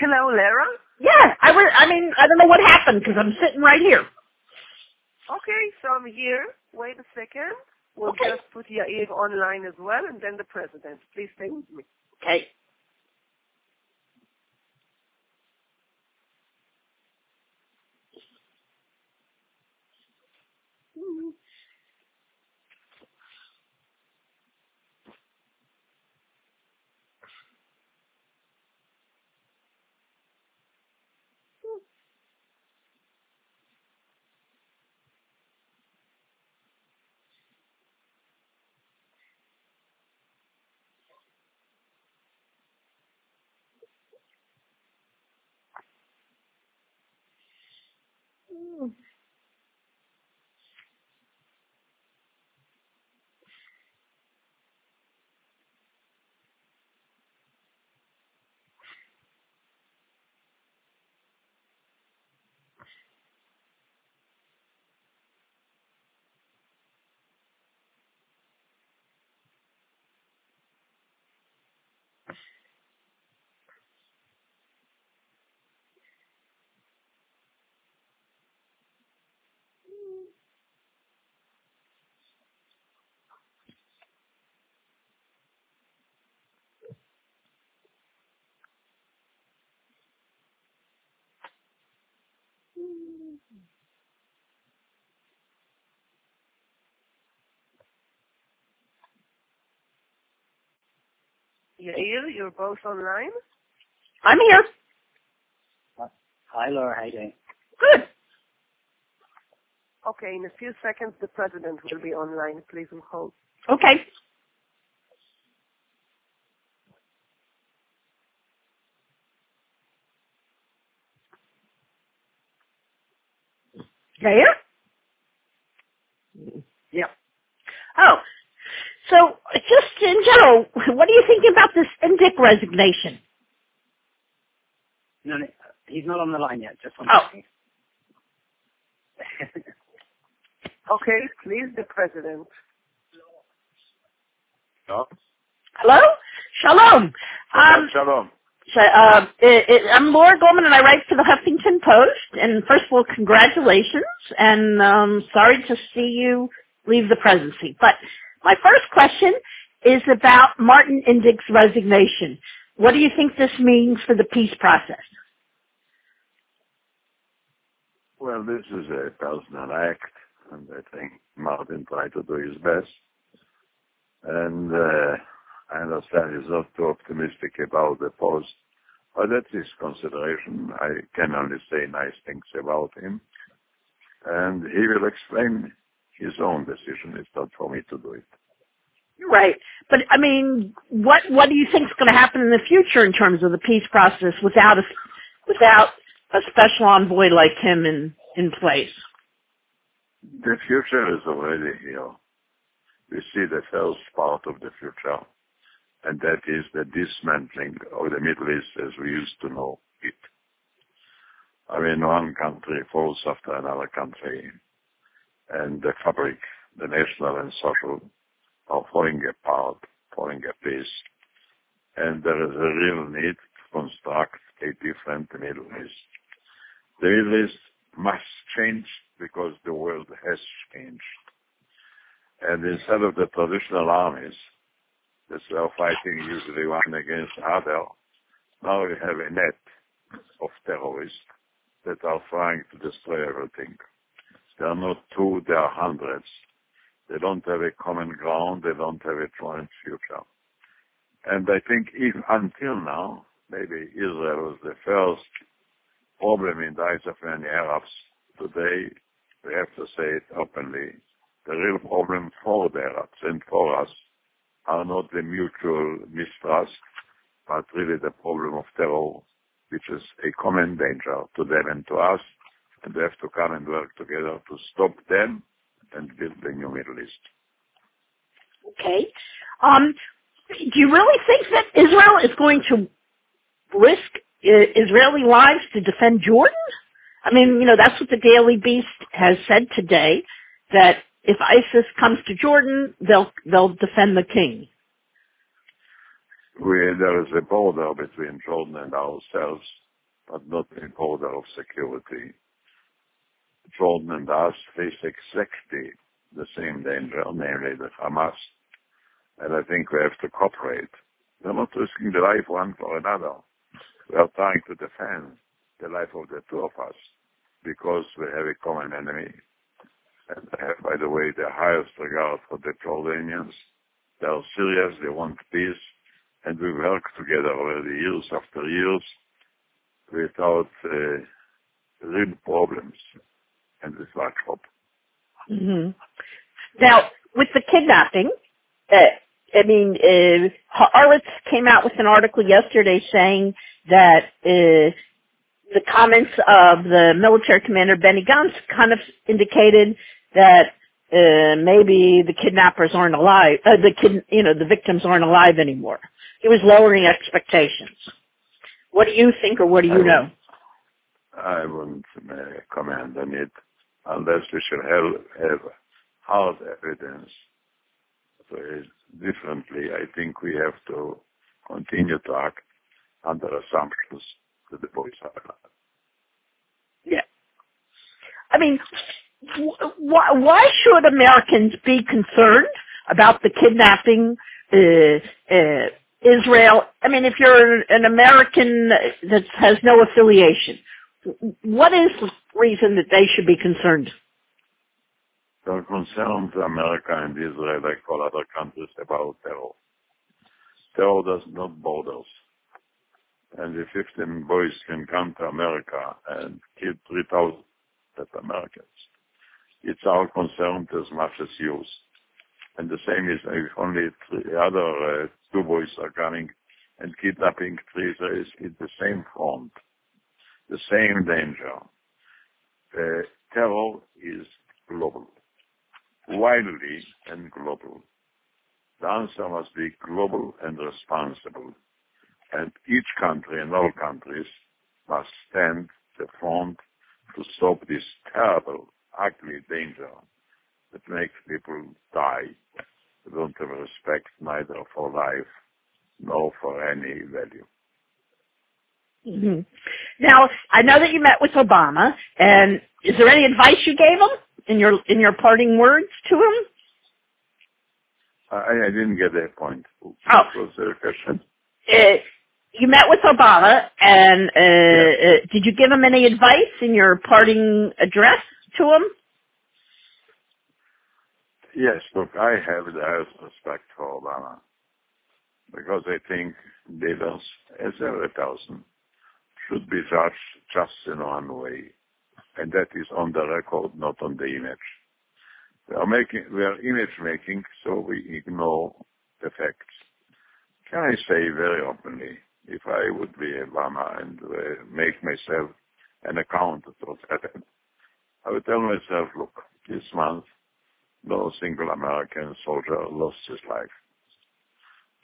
Hello, Lara. Yeah, I was. I mean, I don't know what happened because I'm sitting right here. Okay, so I'm here. Wait a second. We'll Okay. just put Yair online as well, and then the president. Please stay with me. Okay. Yair, you're both online. I'm here. Hi, Laura. How you doing? Good. Okay, in a few seconds the president will be online. Please hold. Okay. Yair? Yeah. Oh, so just in general, what are you thinking about this Indyk resignation? No, no, he's not on the line yet. Just one Oh. second. Okay, please, the president. No? Hello? Shalom. Um, Shalom. so, uh, it, it, I'm Laura Goldman and I write for the Huffington Post. And first of all, congratulations. And um, sorry to see you leave the presidency. But my first question is about Martin Indyk's resignation. What do you think this means for the peace process? Well, this is a personal act, and I think Martin tried to do his best. And uh, I understand he's not too optimistic about the post, but that's his consideration. I can only say nice things about him. And he will explain his own decision. It's not for me to do it. Right. But I mean, what what do you think is going to happen in the future in terms of the peace process without a without a special envoy like him in in place? The future is already here. We see the first part of the future, and that is the dismantling of the Middle East as we used to know it. I mean, one country falls after another country, and the fabric, the national and social, are falling apart, falling apiece. And there is a real need to construct a different Middle East. The Middle East must change because the world has changed. And instead of the traditional armies that are fighting usually one against other, now we have a net of terrorists that are trying to destroy everything. There are not two, there are hundreds. They don't have a common ground, they don't have a joint future. And I think if until now, maybe Israel was the first problem in the eyes of many Arabs. Today, we have to say it openly. The real problem for the Arabs and for us are not the mutual mistrust, but really the problem of terror, which is a common danger to them and to us. And we have to come and work together to stop them and build the new Middle East. Okay. Um, do you really think that Israel is going to risk Israeli lives to defend Jordan? I mean, you know, that's what the Daily Beast has said today, that if ISIS comes to Jordan, they'll they'll defend the king. We, there is a border between Jordan and ourselves, but not in order of security. Jordan and us face exactly the same danger, namely the Hamas. And I think we have to cooperate. We're not risking the life one for another. We are trying to defend the life of the two of us because we have a common enemy. And I have, by the way, the highest regard for the Jordanians. They are serious, they want peace, and we work together over the years after years without uh, real problems and with much hope. hmm Now, with the kidnapping, uh, I mean, uh, Haaretz came out with an article yesterday saying that uh, the comments of the military commander Benny Gantz kind of indicated that uh, maybe the kidnappers aren't alive, uh, the kid, you know, the victims aren't alive anymore. He was lowering expectations. What do you think, or what do you I know? I wouldn't uh, comment on it unless we should have, have hard evidence. Differently, I think we have to continue to act under assumptions that the boys are alive. Yeah. I mean, why, why should Americans be concerned about the kidnapping uh, uh, Israel? I mean, if you're an American that has no affiliation, what is the reason that they should be concerned? They're concerned America and Israel, like all other countries, about terror. Terror does not borders. And if 15 boys can come to America and kill 3,000 Americans, it's our concern as much as yours. And the same is if only three other uh, two boys are coming and kidnapping three Israelis, it's the same front, the same danger. Uh, terror is global, widely and global. The answer must be global and responsible. And each country and all countries must stand the front to stop this terrible, ugly danger that makes people die. They don't have respect neither for life nor for any value. hmm Now, I know that you met with Obama, and is there any advice you gave him in your in your parting words to him? I, I didn't get that point. Oh. What was the question? Uh, you met with Obama, and uh, uh, did you give him any advice in your parting address to him? Yes, look, I have the highest respect for Obama because I think leaders, as every person, should be judged just in one way, and that is on the record, not on the image. We are making, we are image making, so we ignore the facts. Can I say very openly, if I would be Obama and uh, make myself an accountant of that, I would tell myself, look, this month, no single American soldier lost his life.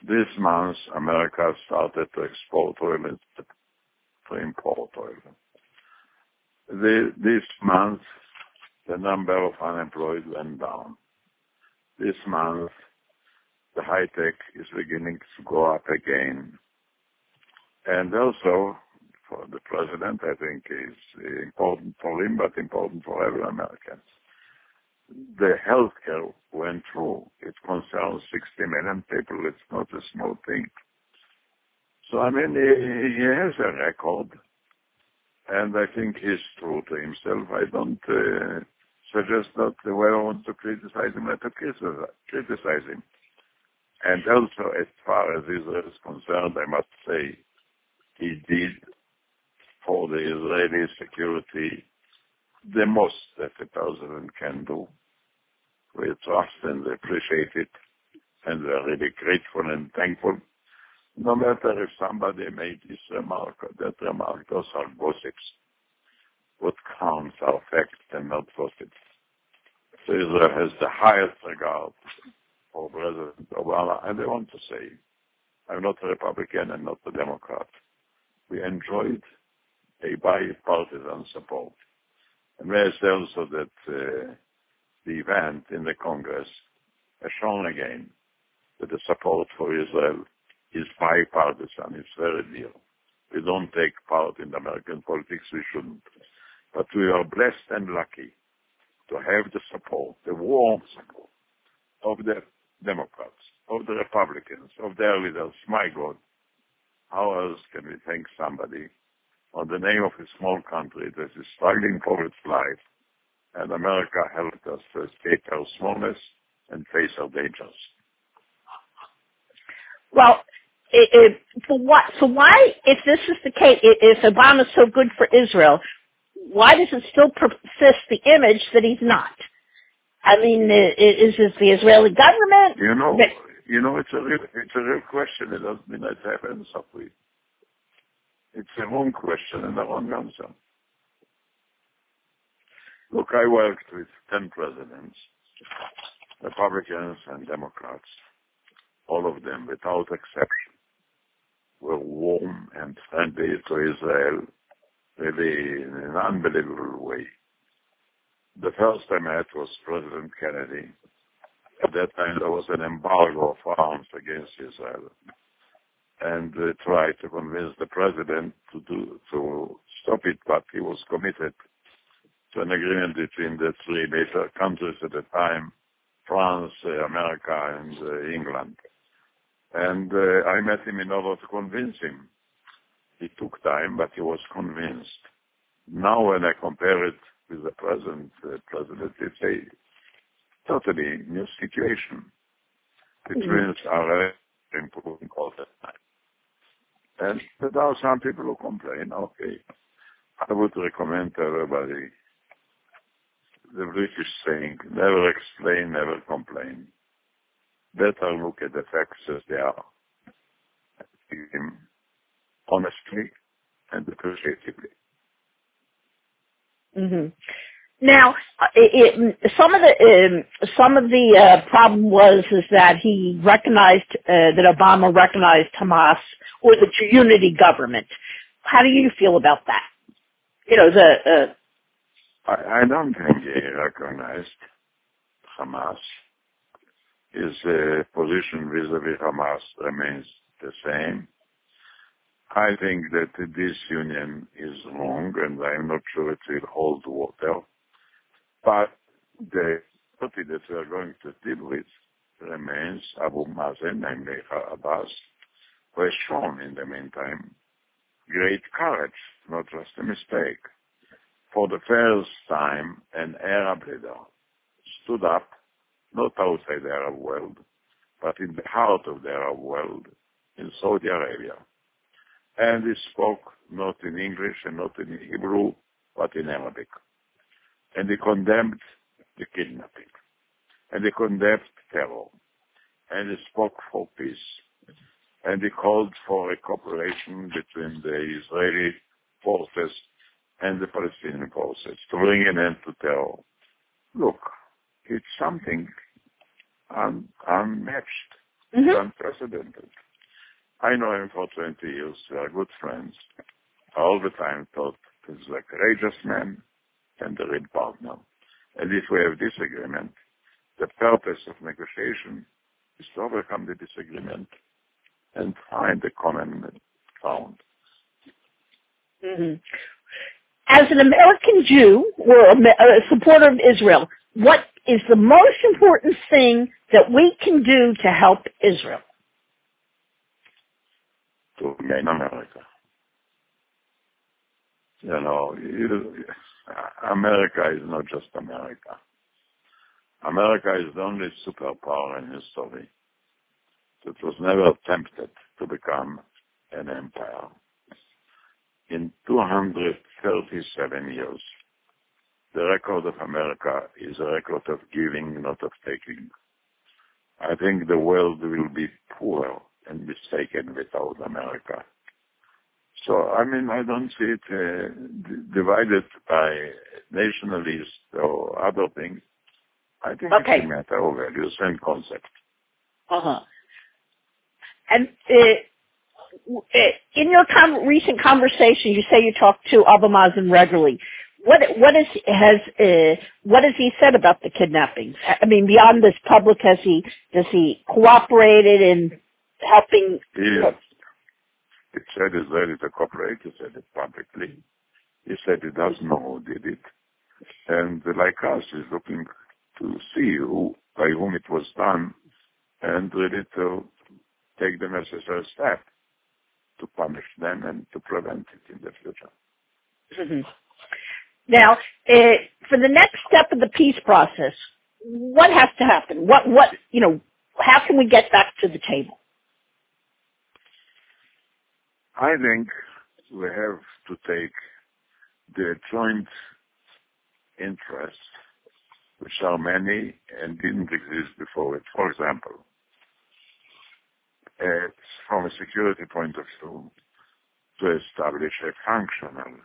This month, America started to export oil instead to import oil. This month, the number of unemployed went down. This month, the high tech is beginning to go up again. And also, for the president, I think is important for him, but important for every American. The healthcare went through. It concerns 60 million people. It's not a small thing. So, I mean, he has a record, and I think he's true to himself. I don't uh, suggest that the whoever wants to criticize him, let to criticize him. And also, as far as Israel is concerned, I must say, he did for the Israeli security the most that the president can do. We trust and appreciate it, and we're really grateful and thankful. No matter if somebody made this remark or that remark, those are gossips. What counts are facts and not gossips. Israel has the highest regard for President Obama, and I want to say, I'm not a Republican and not a Democrat. We enjoyed a bipartisan support. And may I say also that uh, the event in the Congress has shown again that the support for Israel is bipartisan. It's very dear. We don't take part in American politics. We shouldn't. But we are blessed and lucky to have the support, the warm support of the Democrats, of the Republicans, of their leaders. My God, how else can we thank somebody on the name of a small country that is struggling for its life and America helped us to escape our smallness and face our dangers. Well, it, it, for what? So why, if this is the case, if Obama's so good for Israel, why does it still persist the image that he's not? I mean, is this the Israeli government? You know, you know, it's a real, it's a real question. It doesn't mean I have an answer for it. It's a wrong question and a wrong answer. Look, I worked with 10 presidents, Republicans and Democrats. All of them, without exception, were warm and friendly to Israel, really in an unbelievable way. The first I met was President Kennedy. At that time, there was an embargo of arms against Israel. And they tried to convince the president to do, to stop it, but he was committed to an agreement between the three major countries at the time, France, America, and uh, England. And uh, I met him in order to convince him. It took time, but he was convinced. Now when I compare it with the present uh, president, it's a totally new situation. The mm-hmm. twins are improving all the time. And there are some people who complain, okay. I would recommend to everybody the British saying, never explain. Better look at the facts as they are. Honestly and appreciatively. Mm-hmm. Now, it, it, some of the um, some of the uh, problem was is that he recognized uh, that Obama recognized Hamas or the unity government. How do you feel about that? You know, the uh, I, I don't think he recognized Hamas. His position vis-a-vis Hamas remains the same. I think that this union is wrong, and I'm not sure it will hold water. But the party that we are going to deal with remains Abu Mazen, namely Abbas, who has shown in the meantime great courage, not just a mistake for the first time, an Arab leader stood up, not outside the Arab world, but in the heart of the Arab world, in Saudi Arabia. And he spoke not in English and not in Hebrew, but in Arabic. And he condemned the kidnapping. And he condemned terror. And he spoke for peace. And he called for a cooperation between the Israeli forces and the Palestinian forces to bring an end to terror. Look, it's something un- unmatched, mm-hmm. unprecedented. I know him for 20 years. We are good friends. I all the time thought he's a courageous man and a real partner. And if we have disagreement, the purpose of negotiation is to overcome the disagreement and find a common ground. Mm-hmm as an American Jew or a, supporter of Israel, what is the most important thing that we can do to help Israel? To remain America. You know, America is not just America. America is the only superpower in history that was never attempted to become an empire in 237 years. The record of America is a record of giving, not of taking. I think the world will be poor and mistaken without America. So, I mean, I don't see it uh, d- divided by nationalists or other things. I think okay. it's a matter of values and concept. Uh-huh. And uh, in your com- recent conversation, you say you talk to Abu Mazen regularly. What what is has uh, what has he said about the kidnappings? I mean, beyond this public, has he does he cooperated in helping? Yes. He, said said Israeli to cooperate. He said it publicly. He said he doesn't know who did it. And like us, he's looking to see who, by whom it was done and really to take the necessary step to punish them and to prevent it in the future. Mm-hmm. Now, uh, for the next step of the peace process, what has to happen? What, what, you know, how can we get back to the table? I think we have to take the joint interests, which are many and didn't exist before it. For example, it's from a security point of view to establish a functional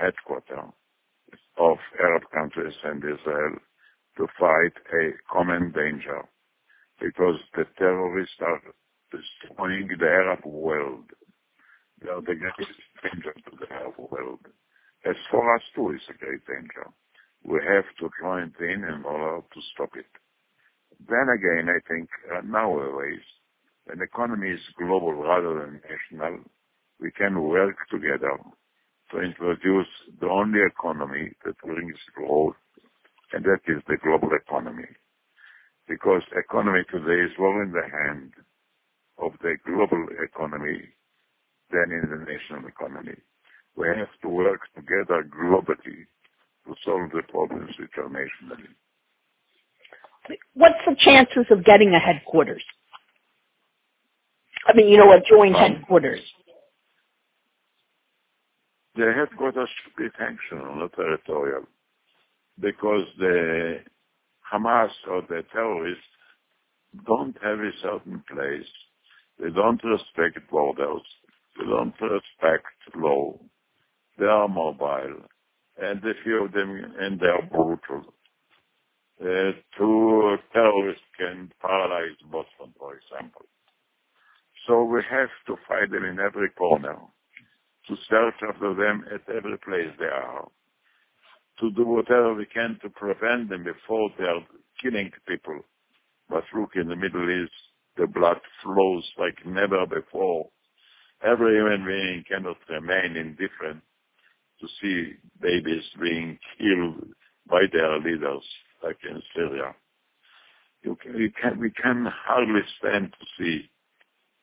headquarters of Arab countries and Israel to fight a common danger because the terrorists are destroying the Arab world. They are the greatest danger to the Arab world. As for us too, it's a great danger. We have to join in in order to stop it. Then again, I think uh, nowadays, when economy is global rather than national, we can work together to introduce the only economy that brings growth, and that is the global economy. Because economy today is more in the hand of the global economy than in the national economy. We have to work together globally to solve the problems which are nationally. What's the chances of getting a headquarters? I mean, you know, a joint Um, headquarters. The headquarters should be functional, territorial, because the Hamas or the terrorists don't have a certain place. They don't respect borders. They don't respect law. They are mobile, and a few of them, and they are brutal. Uh, two terrorists can paralyze Boston, for example. So we have to fight them in every corner, to search after them at every place they are, to do whatever we can to prevent them before they are killing people. But look, in the Middle East, the blood flows like never before. Every human being cannot remain indifferent to see babies being killed by their leaders, like in Syria. You can, we, can, we can hardly stand to see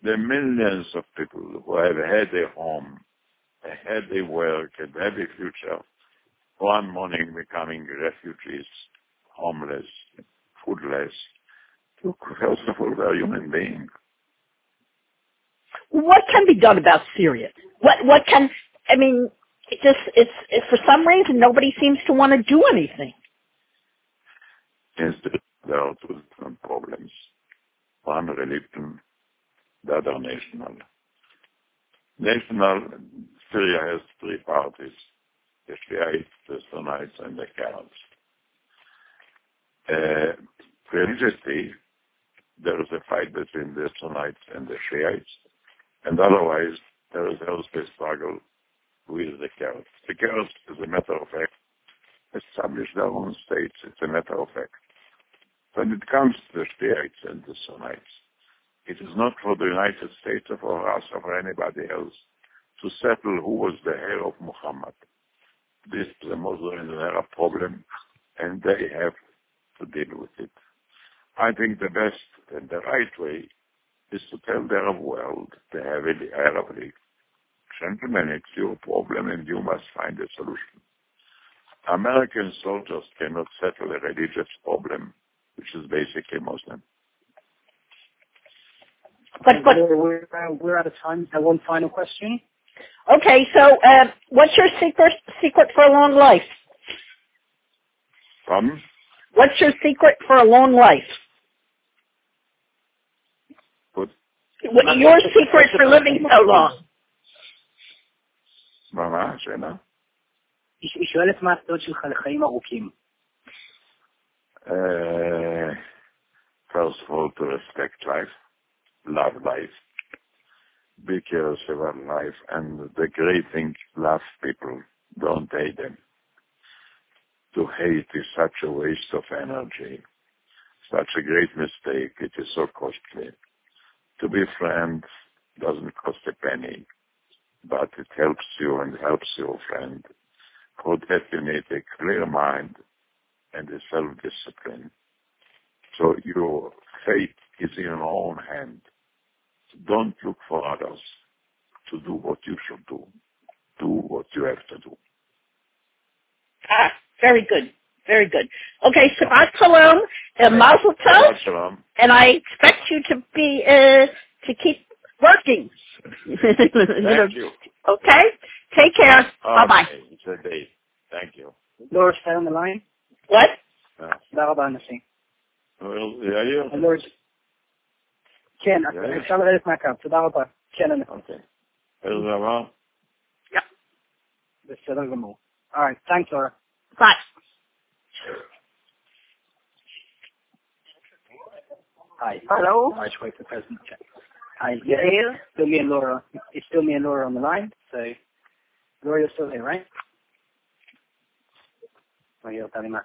the millions of people who have had a home, a work, a future, one morning becoming refugees, homeless, foodless. Look, first of all, they're human beings. What can be done about Syria? What, what can, I mean, it just, it's, it's for some reason nobody seems to want to do anything. Instead, there are two different problems. One religion, the other national. National, Syria has three parties, the Shiites, the Sunnites, and the Kurds. Uh, religiously, there is a fight between the Sunnites and the Shiites, and otherwise there is also a struggle with the Kurds. The Kurds, as a matter of fact, establish their own states. It's a matter of fact. When it comes to the Shiites and the Sunnites, it is not for the United States or for us or for anybody else to settle who was the heir of Muhammad. This is a Muslim and Arab problem, and they have to deal with it. I think the best and the right way is to tell the Arab world, the Arab League, gentlemen, it's your problem and you must find a solution. American soldiers cannot settle a religious problem, which is basically Muslim. But, but, we're, uh, we're out of time. One final question. okay, so, uh, what's your secret, secret for a long life? Pardon? What's your secret for a long life? What? What, your secret for living so long? מה השאלה? היא שואלת מה הסוד שלך לחיים ארוכים. Uh, first of all, to respect life, love life, be curious about life, and the great thing, love people, don't hate them. To hate is such a waste of energy, such a great mistake, it is so costly. To be friends doesn't cost a penny, but it helps you and helps your friend. Need a clear mind and a self-discipline. So your fate is in your own hand. Don't look for others to do what you should do. Do what you have to do. Ah, very good. Very good. Okay, Shabbat Shalom, uh, Mazel Tov, and I expect you to be, uh, to keep working. Thank you. okay? Take care. Bye-bye. Okay, It's אפשר לרדת מהקו, תודה רבה. כן, הנשיא. Okay. איזה דבר? בסדר גמור. Alright, thanks, Laura. Bye. Hi. Hello? Alright, wait for the president to check. Hi, yeah, Yair? still me and Laura. It's still me and Laura on the line, so Laura, you're still there, right? Oh, you're telling me.